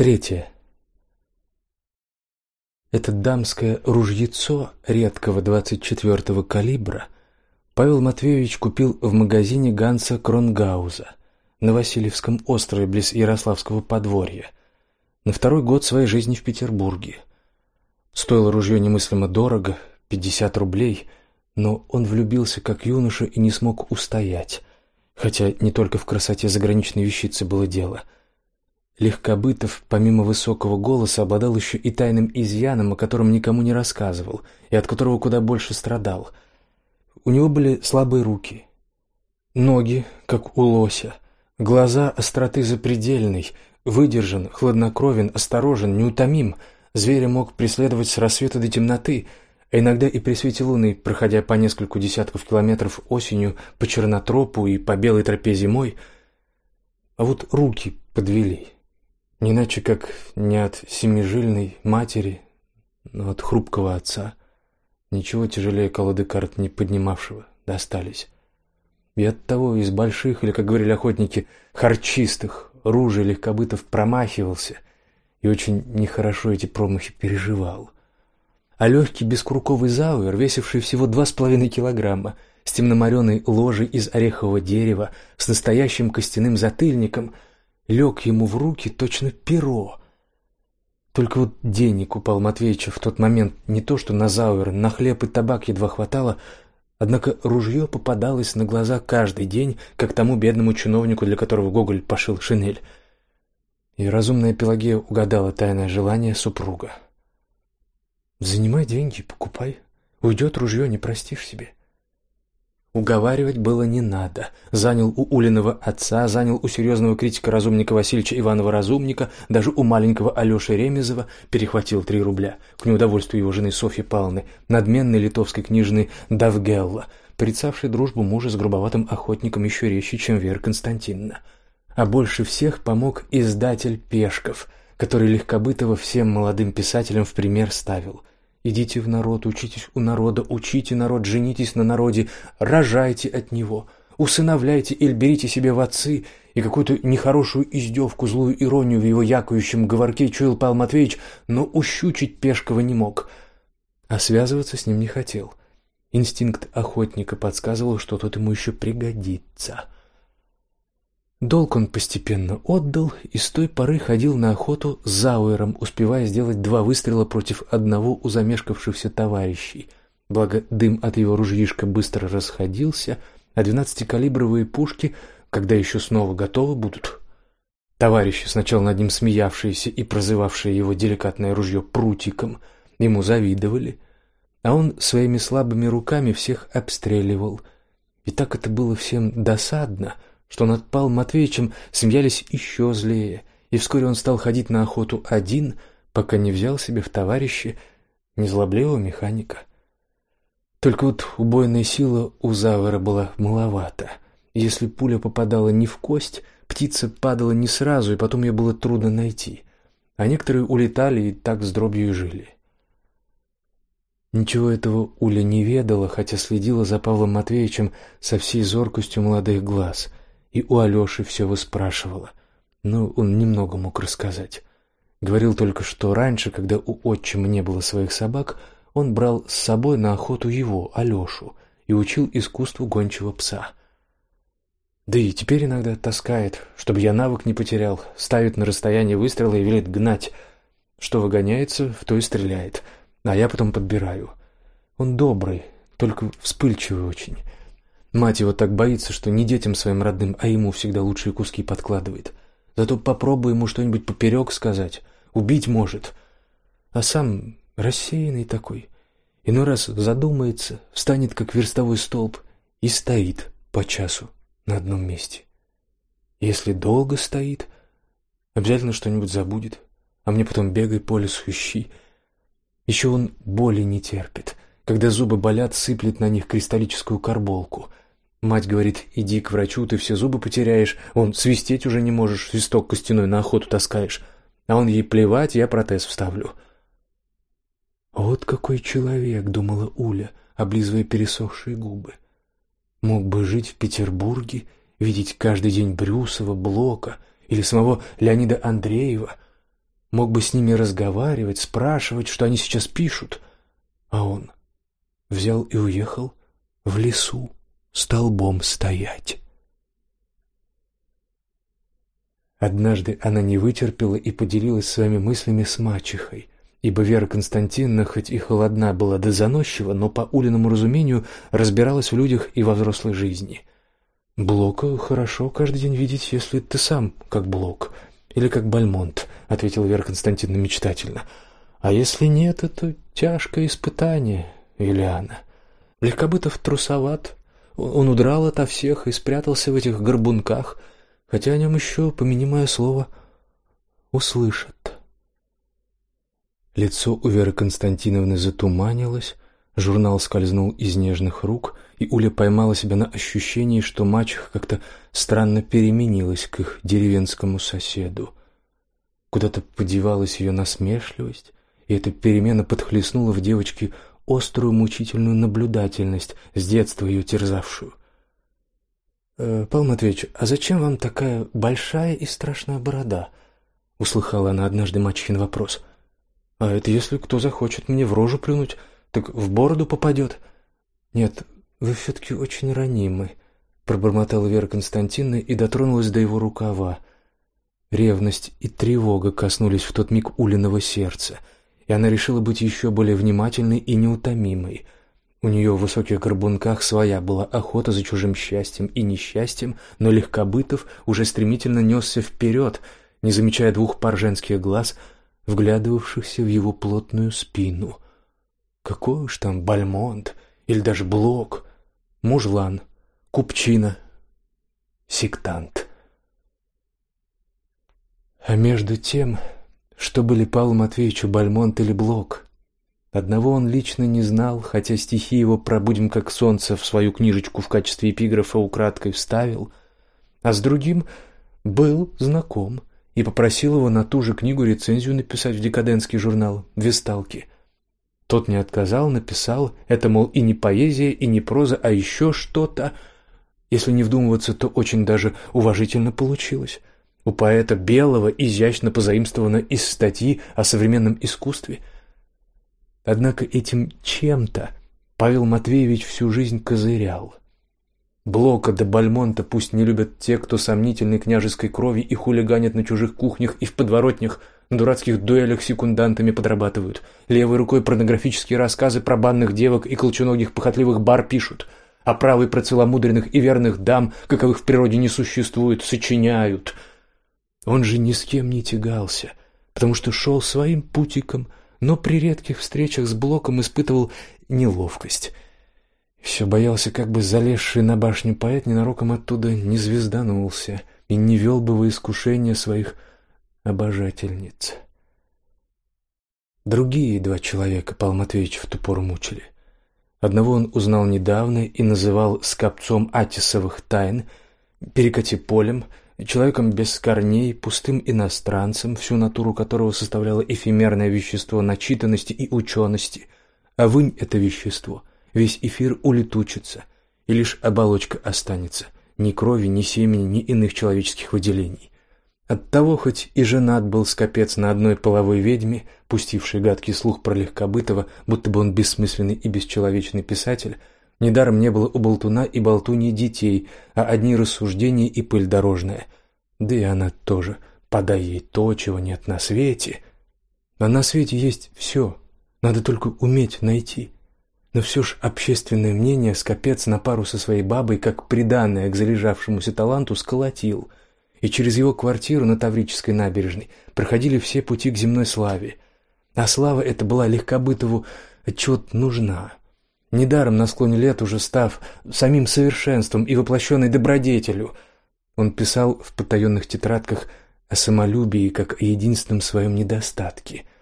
Третье. Это дамское ружьецо редкого 24-го калибра Павел Матвеевич купил в магазине Ганса Кронгауза на Васильевском острове близ Ярославского подворья на второй год своей жизни в Петербурге. Стоило ружье немыслимо дорого, 50 рублей, но он влюбился как юноша и не смог устоять, хотя не только в красоте заграничной вещицы было дело – Легкобытов, помимо высокого голоса, обладал еще и тайным изъяном, о котором никому не рассказывал и от которого куда больше страдал. У него были слабые руки, ноги, как у лося, глаза остроты запредельной, выдержан, хладнокровен, осторожен, неутомим. Зверя мог преследовать с рассвета до темноты, а иногда и при свете луны, проходя по нескольку десятков километров осенью по чернотропу и по белой тропе зимой. А вот руки подвели. Не иначе, как не от семижильной матери, но от хрупкого отца, ничего тяжелее колоды карт не поднимавшего, достались. И от того из больших, или, как говорили охотники, харчистых, ружей легкобытов промахивался и очень нехорошо эти промахи переживал. А легкий бескруковый зауэр, весивший всего два с половиной килограмма, с темномореной ложей из орехового дерева, с настоящим костяным затыльником — лег ему в руки точно перо. Только вот денег у Павла Матвеевича в тот момент не то что на зауэр, на хлеб и табак едва хватало, однако ружье попадалось на глаза каждый день, как тому бедному чиновнику, для которого Гоголь пошил шинель. И разумная Пелагея угадала тайное желание супруга. «Занимай деньги, покупай. Уйдет ружье, не простишь себе». Уговаривать было не надо. Занял у Улиного отца, занял у серьезного критика разумника Васильевича Иванова Разумника, даже у маленького Алеши Ремезова перехватил три рубля, к неудовольствию его жены Софьи Павловны, надменной литовской книжной Давгелла, порицавшей дружбу мужа с грубоватым охотником еще резче, чем Вера Константиновна. А больше всех помог издатель Пешков, который легкобытово всем молодым писателям в пример ставил – Идите в народ, учитесь у народа, учите народ, женитесь на народе, рожайте от него, усыновляйте или берите себе в отцы, и какую-то нехорошую издевку, злую иронию в его якающем говорке чуял Павел Матвеевич, но ущучить Пешкова не мог, а связываться с ним не хотел. Инстинкт охотника подсказывал, что тот ему еще пригодится. Долг он постепенно отдал и с той поры ходил на охоту с зауэром, успевая сделать два выстрела против одного у замешкавшихся товарищей. Благо дым от его ружьишка быстро расходился, а двенадцатикалибровые пушки, когда еще снова готовы будут. Товарищи, сначала над ним смеявшиеся и прозывавшие его деликатное ружье прутиком, ему завидовали, а он своими слабыми руками всех обстреливал. И так это было всем досадно — что над Павлом Матвеевичем смеялись еще злее, и вскоре он стал ходить на охоту один, пока не взял себе в товарищи незлобливого механика. Только вот убойная сила у Завера была маловата. Если пуля попадала не в кость, птица падала не сразу, и потом ее было трудно найти. А некоторые улетали и так с дробью жили. Ничего этого Уля не ведала, хотя следила за Павлом Матвеевичем со всей зоркостью молодых глаз — и у Алёши все выспрашивала. Но он немного мог рассказать. Говорил только, что раньше, когда у отчима не было своих собак, он брал с собой на охоту его, Алёшу, и учил искусству гончего пса. Да и теперь иногда таскает, чтобы я навык не потерял, ставит на расстояние выстрела и велит гнать. Что выгоняется, в то и стреляет, а я потом подбираю. Он добрый, только вспыльчивый очень. Мать его так боится, что не детям своим родным, а ему всегда лучшие куски подкладывает. Зато попробуй ему что-нибудь поперек сказать, убить может. А сам рассеянный такой. Иной раз задумается, встанет как верстовой столб и стоит по часу на одном месте. Если долго стоит, обязательно что-нибудь забудет, а мне потом бегай по лесу ищи. Еще он боли не терпит. Когда зубы болят, сыплет на них кристаллическую карболку — Мать говорит, иди к врачу, ты все зубы потеряешь, он свистеть уже не можешь, свисток костяной на охоту таскаешь. А он ей плевать, я протез вставлю. Вот какой человек, думала Уля, облизывая пересохшие губы. Мог бы жить в Петербурге, видеть каждый день Брюсова, Блока или самого Леонида Андреева. мог бы с ними разговаривать, спрашивать, что они сейчас пишут. А он взял и уехал в лесу столбом стоять. Однажды она не вытерпела и поделилась своими мыслями с мачехой, ибо Вера Константиновна, хоть и холодна была до заносчива, но по Улиному разумению разбиралась в людях и во взрослой жизни. «Блока хорошо каждый день видеть, если ты сам как Блок или как Бальмонт», — ответила Вера Константиновна мечтательно. «А если нет, это тяжкое испытание, Юлиана. Легкобытов трусоват, он удрал ото всех и спрятался в этих горбунках, хотя о нем еще, помяни слово, услышат». Лицо у Веры Константиновны затуманилось, журнал скользнул из нежных рук, и Уля поймала себя на ощущении, что мачеха как-то странно переменилась к их деревенскому соседу. Куда-то подевалась ее насмешливость, и эта перемена подхлестнула в девочке острую мучительную наблюдательность, с детства ее терзавшую. «Э, «Павел Матвеевич, а зачем вам такая большая и страшная борода?» — услыхала она однажды мачехин вопрос. А это если кто захочет мне в рожу плюнуть, так в бороду попадет. Нет, вы все-таки очень ранимы, пробормотала Вера Константиновна и дотронулась до его рукава. Ревность и тревога коснулись в тот миг Улиного сердца, и она решила быть еще более внимательной и неутомимой. У нее в высоких горбунках своя была охота за чужим счастьем и несчастьем, но Легкобытов уже стремительно несся вперед, не замечая двух пар женских глаз — вглядывавшихся в его плотную спину. Какой уж там Бальмонт или даже Блок, мужлан, купчина, сектант. А между тем, что были Павлу Матвеевичу Бальмонт или Блок, одного он лично не знал, хотя стихи его «Пробудем как солнце» в свою книжечку в качестве эпиграфа украдкой вставил, а с другим был знаком — и попросил его на ту же книгу рецензию написать в декадентский журнал «Весталки». Тот не отказал, написал, это, мол, и не поэзия, и не проза, а еще что-то. Если не вдумываться, то очень даже уважительно получилось. У поэта Белого изящно позаимствовано из статьи о современном искусстве. Однако этим чем-то Павел Матвеевич всю жизнь козырял. Блока до Бальмонта пусть не любят те, кто сомнительной княжеской крови и хулиганят на чужих кухнях и в подворотнях, на дурацких дуэлях секундантами подрабатывают. Левой рукой порнографические рассказы про банных девок и колченогих похотливых бар пишут, а правой про целомудренных и верных дам, каковых в природе не существует, сочиняют. Он же ни с кем не тягался, потому что шел своим путиком, но при редких встречах с Блоком испытывал неловкость — все боялся, как бы залезший на башню поэт ненароком оттуда не звезданулся и не вел бы во искушение своих обожательниц. Другие два человека Павел Матвеевич в ту пору мучили. Одного он узнал недавно и называл скопцом Атисовых тайн, перекати полем, человеком без корней, пустым иностранцем, всю натуру которого составляло эфемерное вещество начитанности и учености, а вынь это вещество — весь эфир улетучится, и лишь оболочка останется, ни крови, ни семени, ни иных человеческих выделений. Оттого хоть и женат был скопец на одной половой ведьме, пустивший гадкий слух про Легкобытова, будто бы он бессмысленный и бесчеловечный писатель, недаром не было у болтуна и болтуньи детей, а одни рассуждения и пыль дорожная. Да и она тоже, подай ей то, чего нет на свете. А на свете есть все, надо только уметь найти. Но все ж общественное мнение скопец на пару со своей бабой, как приданное к залежавшемуся таланту, сколотил, и через его квартиру на Таврической набережной проходили все пути к земной славе. А слава эта была Легкобытову отчет нужна. Недаром на склоне лет уже став самим совершенством и воплощенной добродетелю, он писал в потаенных тетрадках о самолюбии как о единственном своем недостатке —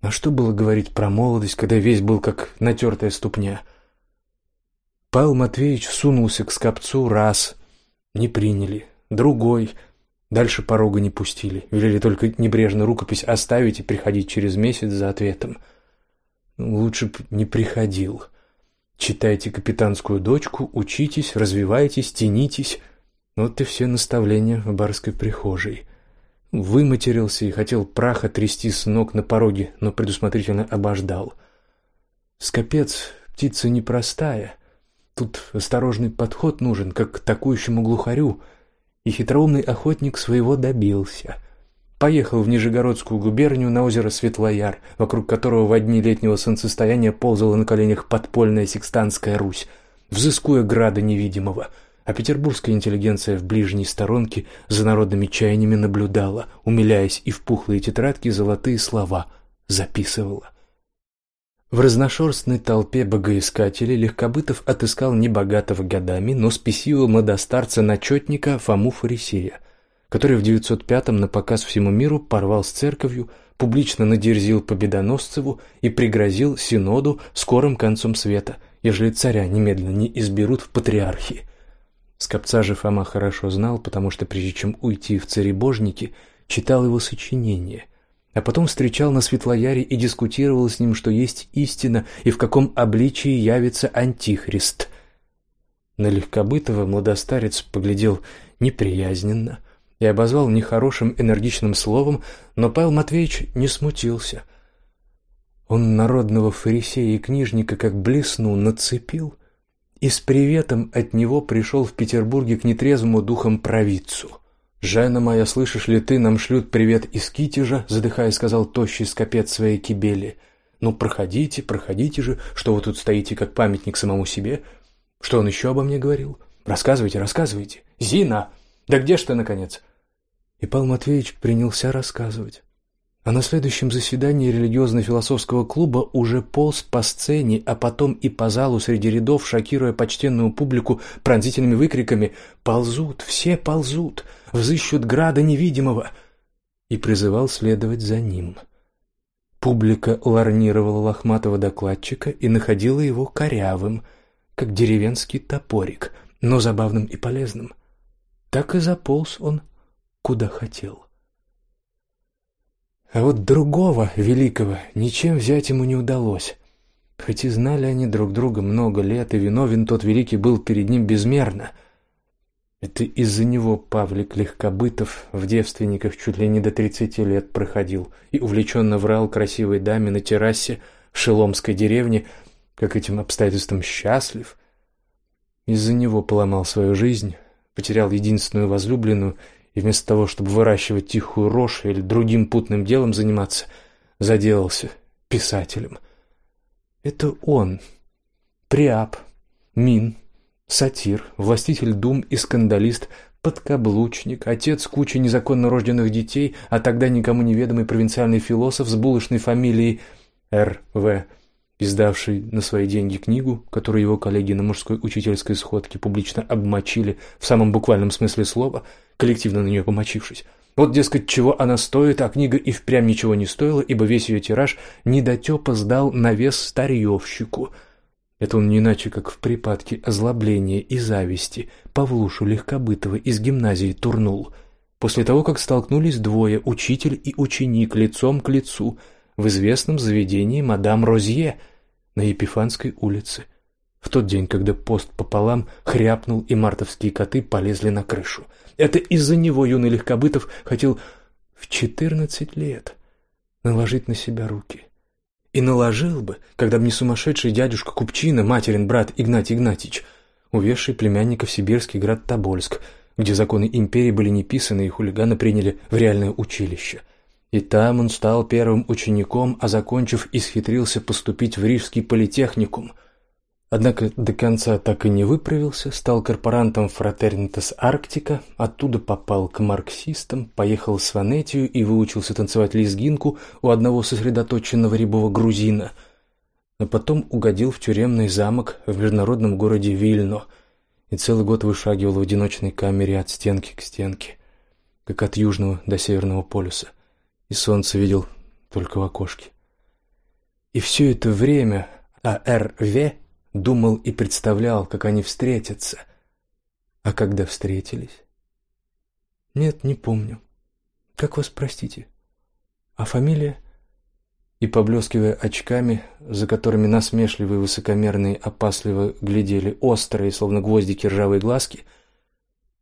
а что было говорить про молодость, когда весь был как натертая ступня? Павел Матвеевич сунулся к скопцу раз, не приняли, другой, дальше порога не пустили, велели только небрежно рукопись оставить и приходить через месяц за ответом. Ну, лучше б не приходил. Читайте капитанскую дочку, учитесь, развивайтесь, тянитесь. Вот и все наставления в барской прихожей. Выматерился и хотел праха трясти с ног на пороге, но предусмотрительно обождал. Скопец — птица непростая. Тут осторожный подход нужен, как к атакующему глухарю, и хитроумный охотник своего добился — Поехал в Нижегородскую губернию на озеро Светлояр, вокруг которого в дни летнего солнцестояния ползала на коленях подпольная секстантская Русь, взыскуя града невидимого, а петербургская интеллигенция в ближней сторонке за народными чаяниями наблюдала, умиляясь и в пухлые тетрадки золотые слова записывала. В разношерстной толпе богоискателей Легкобытов отыскал небогатого годами, но спесивого младостарца-начетника Фому Фарисея – который в 905-м на показ всему миру порвал с церковью, публично надерзил Победоносцеву и пригрозил синоду скорым концом света, ежели царя немедленно не изберут в патриархи. Скопца же Фома хорошо знал, потому что прежде чем уйти в царебожники, читал его сочинения, а потом встречал на Светлояре и дискутировал с ним, что есть истина и в каком обличии явится антихрист. На Легкобытова младостарец поглядел неприязненно – и обозвал нехорошим энергичным словом, но Павел Матвеевич не смутился. Он народного фарисея и книжника как блесну нацепил и с приветом от него пришел в Петербурге к нетрезвому духом провидцу. «Жена моя, слышишь ли ты, нам шлют привет из Китежа», задыхаясь, сказал тощий скопец своей кибели. «Ну, проходите, проходите же, что вы тут стоите, как памятник самому себе. Что он еще обо мне говорил? Рассказывайте, рассказывайте. Зина! Да где ж ты, наконец? И Павел Матвеевич принялся рассказывать. А на следующем заседании религиозно-философского клуба уже полз по сцене, а потом и по залу среди рядов, шокируя почтенную публику пронзительными выкриками «Ползут! Все ползут! Взыщут града невидимого!» и призывал следовать за ним. Публика ларнировала лохматого докладчика и находила его корявым, как деревенский топорик, но забавным и полезным. Так и заполз он куда хотел. А вот другого великого ничем взять ему не удалось. Хоть и знали они друг друга много лет, и виновен тот великий был перед ним безмерно. Это из-за него Павлик Легкобытов в девственниках чуть ли не до тридцати лет проходил и увлеченно врал красивой даме на террасе в Шеломской деревне, как этим обстоятельствам счастлив. Из-за него поломал свою жизнь, потерял единственную возлюбленную вместо того, чтобы выращивать тихую рожь или другим путным делом заниматься, заделался писателем. Это он, Приап, Мин, сатир, властитель дум и скандалист, подкаблучник, отец кучи незаконно рожденных детей, а тогда никому неведомый провинциальный философ с булочной фамилией Р.В., издавший на свои деньги книгу, которую его коллеги на мужской учительской сходке публично обмочили в самом буквальном смысле слова – коллективно на нее помочившись. Вот, дескать, чего она стоит, а книга и впрямь ничего не стоила, ибо весь ее тираж недотепа сдал на вес старьевщику. Это он не иначе, как в припадке озлобления и зависти Павлушу Легкобытова из гимназии турнул. После того, как столкнулись двое, учитель и ученик, лицом к лицу, в известном заведении мадам Розье на Епифанской улице. В тот день, когда пост пополам хряпнул и мартовские коты полезли на крышу. Это из-за него юный Легкобытов хотел в четырнадцать лет наложить на себя руки. И наложил бы, когда бы не сумасшедший дядюшка Купчина, материн брат Игнатий Игнатьич, увезший племянника в сибирский град Тобольск, где законы империи были не писаны и хулиганы приняли в реальное училище. И там он стал первым учеником, а закончив, исхитрился поступить в Рижский политехникум – Однако до конца так и не выправился, стал корпорантом Фратернитас Арктика, оттуда попал к марксистам, поехал в Сванетию и выучился танцевать лезгинку у одного сосредоточенного рябого грузина, но потом угодил в тюремный замок в международном городе Вильно и целый год вышагивал в одиночной камере от стенки к стенке, как от южного до северного полюса, и солнце видел только в окошке. И все это время А.Р.В думал и представлял, как они встретятся. А когда встретились? Нет, не помню. Как вас простите? А фамилия? И поблескивая очками, за которыми насмешливые, высокомерные, опасливо глядели острые, словно гвоздики, ржавые глазки.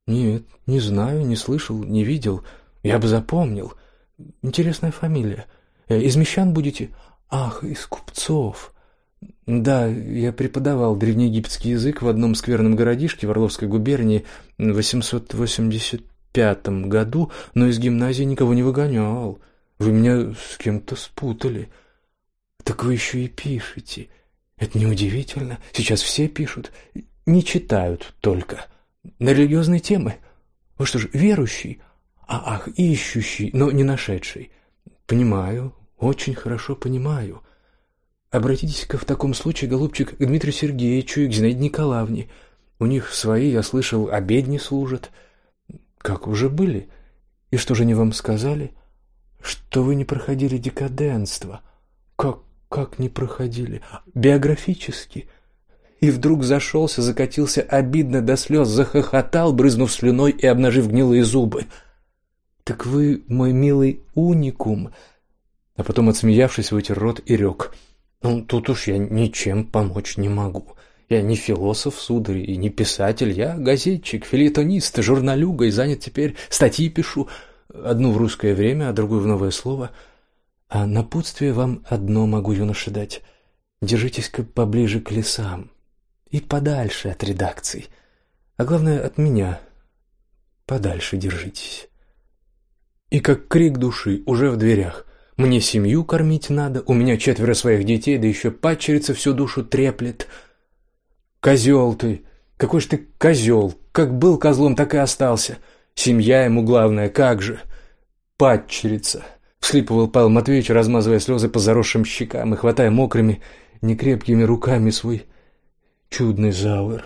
Нет, не знаю, не слышал, не видел. Я бы запомнил. Интересная фамилия. Э, из мещан будете? Ах, из купцов. Да, я преподавал древнеегипетский язык в одном скверном городишке в Орловской губернии в 885 году, но из гимназии никого не выгонял. Вы меня с кем-то спутали. Так вы еще и пишете. Это неудивительно. Сейчас все пишут. Не читают только. На религиозные темы. Вы что же, верующий? А, ах, ищущий, но не нашедший. Понимаю, очень хорошо понимаю. Обратитесь-ка в таком случае, голубчик, к Дмитрию Сергеевичу и к Зинаиде Николаевне. У них свои, я слышал, обедни служат. Как уже были? И что же они вам сказали? Что вы не проходили декаденство. Как, как не проходили? Биографически. И вдруг зашелся, закатился обидно до слез, захохотал, брызнув слюной и обнажив гнилые зубы. «Так вы, мой милый уникум!» А потом, отсмеявшись, вытер рот и рёк — ну, тут уж я ничем помочь не могу. Я не философ, сударь, и не писатель. Я газетчик, филитонист, журналюга и занят теперь. Статьи пишу. Одну в русское время, а другую в новое слово. А напутствие вам одно могу, юноша, дать. Держитесь-ка поближе к лесам. И подальше от редакций. А главное, от меня. Подальше держитесь. И как крик души уже в дверях. Мне семью кормить надо, у меня четверо своих детей, да еще падчерица всю душу треплет. Козел ты! Какой ж ты козел! Как был козлом, так и остался. Семья ему главное, как же! Падчерица! Вслипывал Павел Матвеевич, размазывая слезы по заросшим щекам и хватая мокрыми, некрепкими руками свой чудный зауэр.